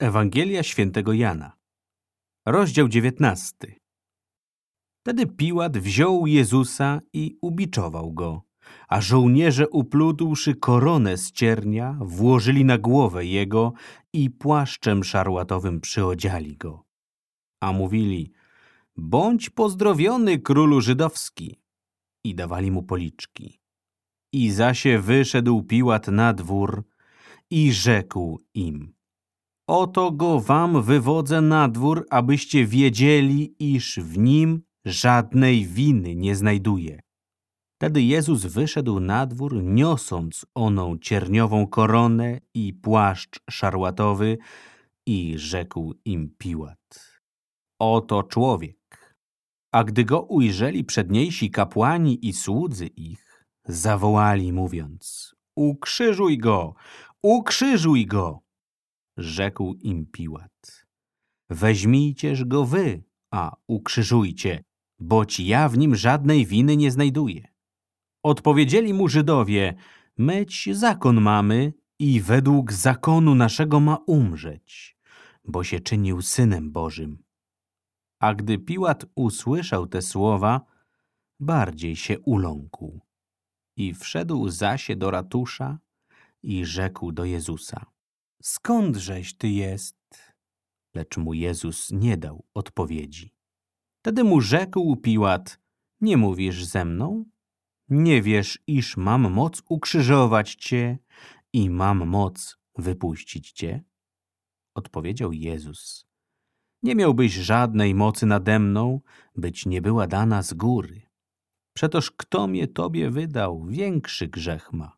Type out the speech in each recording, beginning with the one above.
Ewangelia świętego Jana, rozdział 19. Wtedy Piłat wziął Jezusa i ubiczował go, a żołnierze uplótłszy koronę z ciernia, włożyli na głowę jego i płaszczem szarłatowym przyodziali go. A mówili, bądź pozdrowiony królu żydowski. I dawali mu policzki. I zasie wyszedł Piłat na dwór i rzekł im, Oto go wam wywodzę na dwór, abyście wiedzieli, iż w nim żadnej winy nie znajduje. Wtedy Jezus wyszedł na dwór, niosąc oną cierniową koronę i płaszcz szarłatowy i rzekł im Piłat. Oto człowiek. A gdy go ujrzeli przedniejsi kapłani i słudzy ich, zawołali mówiąc, ukrzyżuj go, ukrzyżuj go rzekł im Piłat. Weźmijcież go wy, a ukrzyżujcie, boć ja w nim żadnej winy nie znajduję. Odpowiedzieli mu Żydowie, myć zakon mamy i według zakonu naszego ma umrzeć, bo się czynił Synem Bożym. A gdy Piłat usłyszał te słowa, bardziej się uląkł i wszedł zasie do ratusza i rzekł do Jezusa skądżeś ty jest? Lecz mu Jezus nie dał odpowiedzi. Wtedy mu rzekł Piłat, nie mówisz ze mną? Nie wiesz, iż mam moc ukrzyżować cię i mam moc wypuścić cię? Odpowiedział Jezus, nie miałbyś żadnej mocy nade mną, być nie była dana z góry. Przetoż kto mnie tobie wydał, większy grzech ma.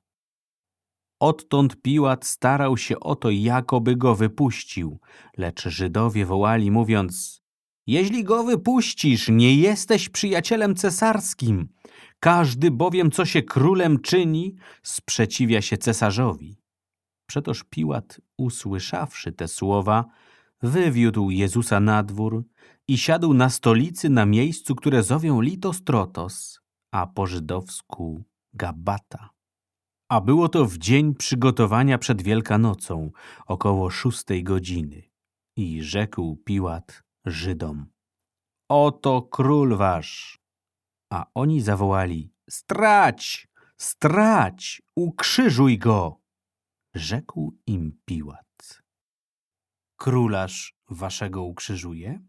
Odtąd Piłat starał się o to, jakoby go wypuścił, lecz Żydowie wołali, mówiąc Jeśli go wypuścisz, nie jesteś przyjacielem cesarskim. Każdy bowiem, co się królem czyni, sprzeciwia się cesarzowi. Przetoż Piłat, usłyszawszy te słowa, wywiódł Jezusa na dwór i siadł na stolicy na miejscu, które zowią Litostrotos, a po żydowsku Gabata. A było to w dzień przygotowania przed Wielkanocą, około szóstej godziny. I rzekł Piłat Żydom, oto król wasz. A oni zawołali, strać, strać, ukrzyżuj go. Rzekł im Piłat, królarz waszego ukrzyżuje?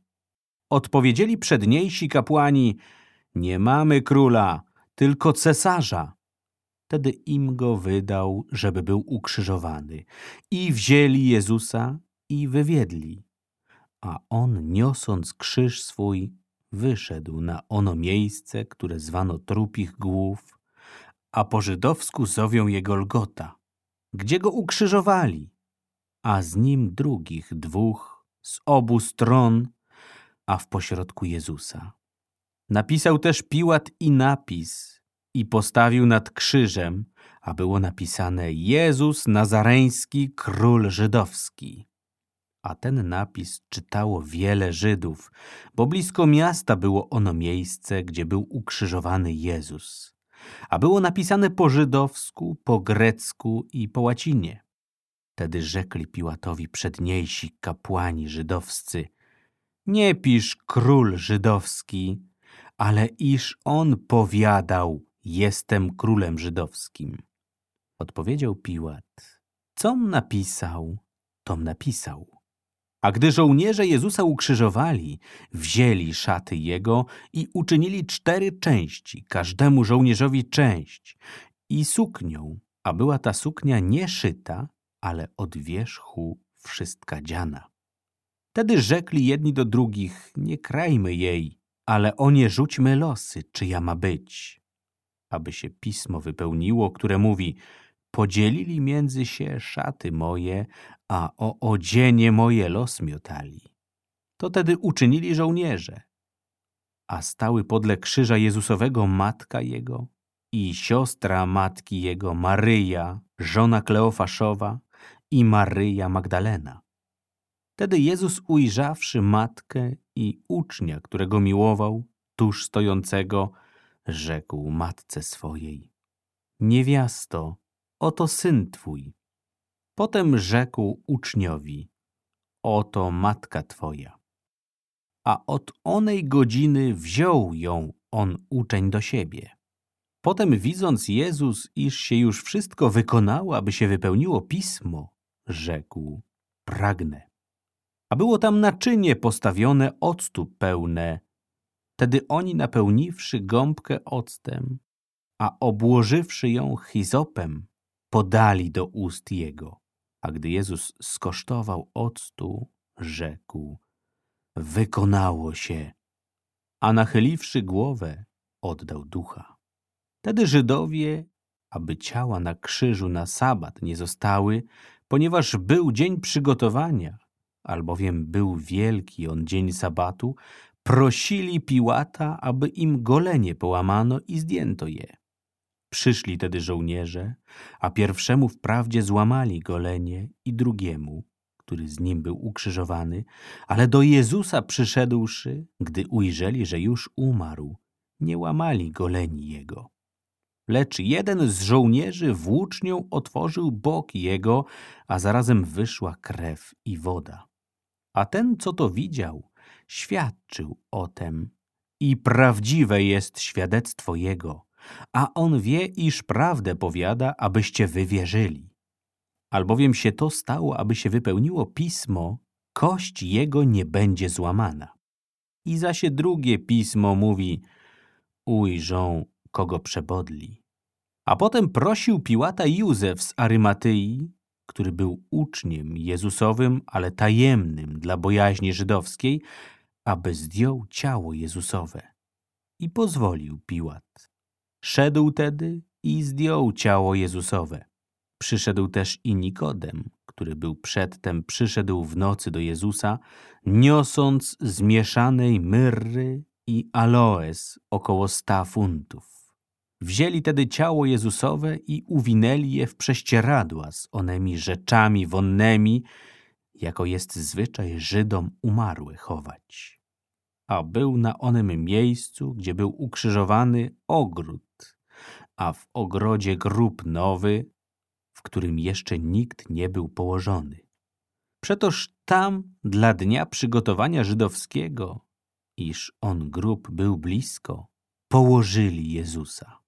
Odpowiedzieli przedniejsi kapłani, nie mamy króla, tylko cesarza. Wtedy im go wydał, żeby był ukrzyżowany. I wzięli Jezusa i wywiedli. A on, niosąc krzyż swój, wyszedł na ono miejsce, które zwano trupich głów, a po żydowsku zowią je Golgota, gdzie go ukrzyżowali, a z nim drugich dwóch z obu stron, a w pośrodku Jezusa. Napisał też Piłat i napis – i postawił nad krzyżem, a było napisane Jezus Nazareński, król żydowski. A ten napis czytało wiele Żydów, bo blisko miasta było ono miejsce, gdzie był ukrzyżowany Jezus. A było napisane po żydowsku, po grecku i po łacinie. Wtedy rzekli Piłatowi przedniejsi kapłani żydowscy, nie pisz król żydowski, ale iż on powiadał, jestem królem żydowskim. Odpowiedział Piłat, com napisał, tom napisał. A gdy żołnierze Jezusa ukrzyżowali, wzięli szaty Jego i uczynili cztery części, każdemu żołnierzowi część, i suknią, a była ta suknia nie szyta, ale od wierzchu wszystka dziana. Wtedy rzekli jedni do drugich, nie krajmy jej, ale o nie rzućmy losy, czyja ma być aby się pismo wypełniło, które mówi podzielili między się szaty moje, a o odzienie moje los miotali. To tedy uczynili żołnierze, a stały podle krzyża Jezusowego matka jego i siostra matki jego Maryja, żona Kleofaszowa i Maryja Magdalena. Wtedy Jezus ujrzawszy matkę i ucznia, którego miłował, tuż stojącego, rzekł matce swojej. Niewiasto, oto syn twój. Potem rzekł uczniowi, oto matka twoja. A od onej godziny wziął ją on uczeń do siebie. Potem widząc Jezus, iż się już wszystko wykonało, aby się wypełniło pismo, rzekł, pragnę. A było tam naczynie postawione octu pełne. Tedy oni napełniwszy gąbkę octem, a obłożywszy ją hizopem, podali do ust jego. A gdy Jezus skosztował octu, rzekł, wykonało się. A nachyliwszy głowę, oddał ducha. Wtedy Żydowie, aby ciała na krzyżu na sabat nie zostały, ponieważ był dzień przygotowania, albowiem był wielki on dzień sabatu, prosili Piłata, aby im golenie połamano i zdjęto je. Przyszli tedy żołnierze, a pierwszemu wprawdzie złamali golenie i drugiemu, który z nim był ukrzyżowany, ale do Jezusa przyszedłszy, gdy ujrzeli, że już umarł, nie łamali goleni jego. Lecz jeden z żołnierzy włócznią otworzył bok jego, a zarazem wyszła krew i woda. A ten, co to widział, świadczył o tem i prawdziwe jest świadectwo jego, a on wie, iż prawdę powiada, abyście wy wierzyli. Albowiem się to stało, aby się wypełniło pismo, kość jego nie będzie złamana. I zaś drugie pismo mówi, ujrzą, kogo przebodli. A potem prosił Piłata Józef z Arymatyi, który był uczniem Jezusowym, ale tajemnym dla bojaźni żydowskiej, aby zdjął ciało Jezusowe. I pozwolił Piłat. Szedł tedy i zdjął ciało Jezusowe. Przyszedł też i Nikodem, który był przedtem przyszedł w nocy do Jezusa, niosąc zmieszanej myrry i aloes około sta funtów. Wzięli tedy ciało Jezusowe i uwinęli je w prześcieradła z onymi rzeczami wonnymi, jako jest zwyczaj Żydom umarłe chować. A był na onym miejscu, gdzie był ukrzyżowany ogród, a w ogrodzie grób nowy, w którym jeszcze nikt nie był położony. Przetoż tam dla dnia przygotowania żydowskiego, iż on grób był blisko, położyli Jezusa.